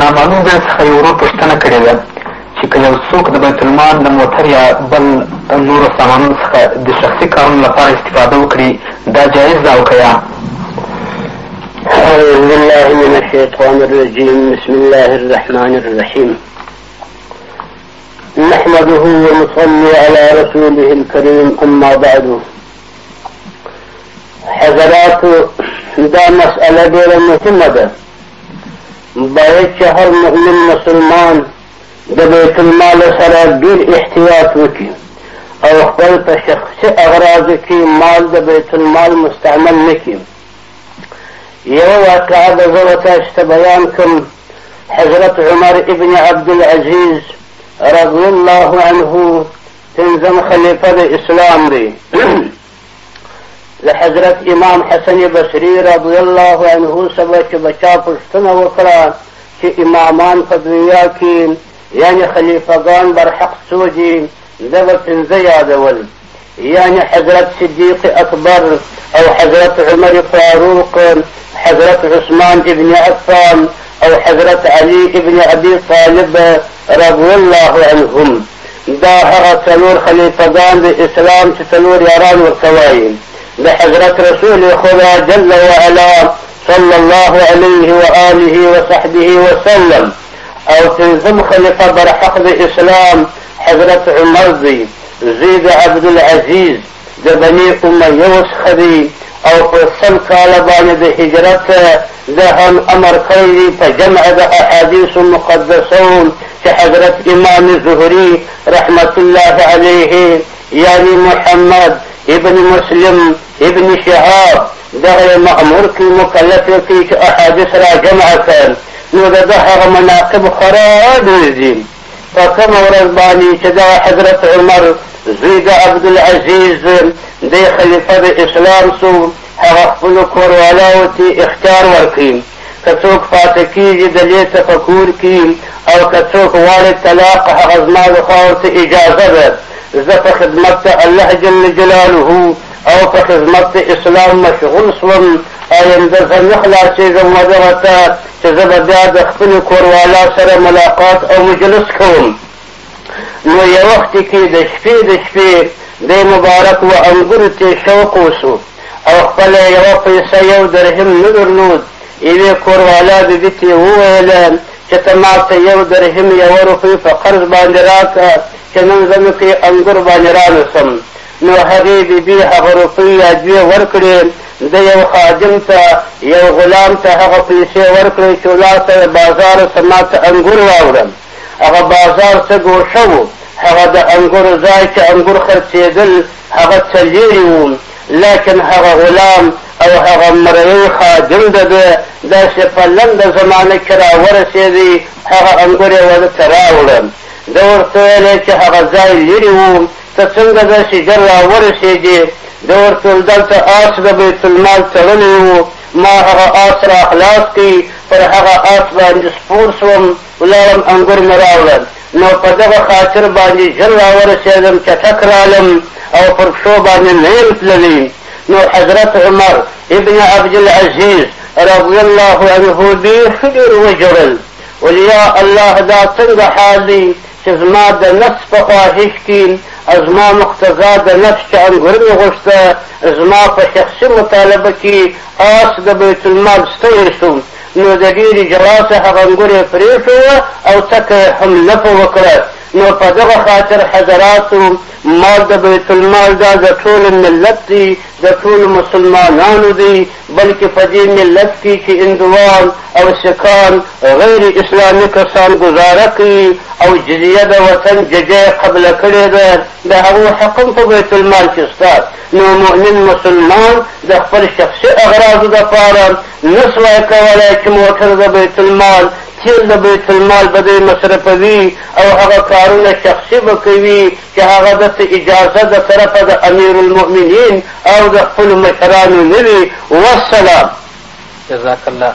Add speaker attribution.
Speaker 1: نامعلوم ځای څخه یو ورور پوښتنه کړې ده چې که یو څوک د بیت المال له موتر یا بل نورو سامانونو څخه د شخصي کارونو لپاره استفاده وکړي دا جایز ده او که یا
Speaker 2: أعوذ بالله من الشيطان الرجيم بسم الله الرحمن الرحيم نحمده ونصلي على رسوله الكريم أما بعد حضرات دا مسألة دير مهمة ده باید چې هر مؤمن مسلمان د بیت المال سره ډیر احتیاط وکړي او خپل په شخصي اغراضو کې مال د بیت المال مستعمل نه کړي یوه واقعه به زه به تاسو ته بیان کړم حضرت عمر ابن عبدالعزیز رضی الله عنه پنځم خلیفه د اسلام دی د حضرت امام حسن بصری رضی الله عنه سبا چې بچا پوښتنه وکړه چې امامان په دنیا کې یعنی خلیفګان بر حق څو دي دغه پنځه یادول یعنی حضرت صدیق اکبر او حضرت عمر فاروق حضرت عثمان ابن عفان او حضرت علی ابن ابي طالب رضی الله عنهم، دا هغه څلور خلیفه ګان د اسلام چې څلور یاران ورته وایي د حضرت رسول خدا جل وعلا صلی الله علیه و آله و صحبه وسلم او پنځم خلیفه برحق د اسلام حضرت عمر دی زید عبدالعزیز د بني امیه و څخه دی او په سل کاله باندې د هجرت ده هم امر کړی دی په جمع د احادیث مقدسو چې حضرت امام زهری رحمت الله علیه یعنی محمد ابن مسلم ابن شهاب دغه مأمور کی مکلف کی چې احادیث را جمع کړ نو د هغه مناقب خورا ډیر دي په کومه ورځ باندې چې دغه حضرت عمر زوی د عبدالعزیز دی خلیفه د اسلام سو هغه خپلو کوروالاو ته اختیار ورکړي که څوک پاته کېږي د لې څه په کور کې او که څوک غواړي طلاق هغه زما لخوا ورته اجازه ده زه په خدمت ته الله جل جلاله او په خدمت د اسلام مشغول سوم آینده زه نه خلاصېږم ودغه ته چې زه به بیا د خپل کوروالا سره ملاقات او مجلس کوم نو یو وخت کې د شپې د شپې د مبارک و انګور ته شوق وسو او خپل یو پیسه یو درهم نه درلود یوې کوروالا بیبي ته وویل چې ته ما ته یو درهم یوه روپۍ په قرض باندې راکړه چې نن زه مې کې انګور باندې رانسم نو هغې بي بي هغه روپۍ يا دوې ورکړې، ده يو خادم ته، يو غلام ته هغه پيسې ورکړې چې ولاړ شه له بازاره څه ما ته انګور راوړه. هغه بازار څه ګوښه و، هغه د انګورو ځای چې انګور خرڅېدل هغه څه ليرې و، لکن هغه غلام او هغه مريی خادم د ده داسې په لنډه زمانه کې راورسېد، هغه انګور يې وده ته راوړه. ده ورته ويل چې هغه ځای ليرې و، ته څنګه داسې ژر راورسېدې؟ ده ورته وویل، دلته آس د بیت المال تړلی و، ما هغه آس راخلاص کړ، پر هغه آس باندې سپور شوم، ولاړم انګور مې راوړل، نو په دغه خاطر باندې ژر راورسېدم، چټک رالم او پر پښو باندې نه یم تللی. نو حضرت عمر ابن عبدالعزیز رضی الله عنه بیخي ډېر وژړل، ویل، یا الله دا څنګه حال دی چې زما د نفس په خواهش کې او زما مقتضا د نفس چې انګور مې غوښته زما په شخصي مطالبه کې آس د بیت المال ستړی شو نو د ډېرې جلا څخه انګور یې پرېښووه او څکه یې هم لپه وکړه نو په دغه خاطر حضراتو مال د بیت المال دا د ټول ملت دی د ټول مسلمانانو دی بلکې په دې ملت کې چې هندوان او سکان غیر اسلامي کسان ګزاره کوي او جزیه د وطن ججه قبله کړې ده د هغو حق هم په بیت المال کې شته نو مؤمن مسلمان د خپل شخصي اغراضو دپاره نه سوای کولی چې موټر د بیت المال تیل د بیت المال به دی مصرفوي او هغه کارونه شخصي به کوي چې هغه د څه اجازه د طرفه د امیرالمؤمنین او د خپلو مشرانو نه وي. والسلام.
Speaker 1: جزاک الله.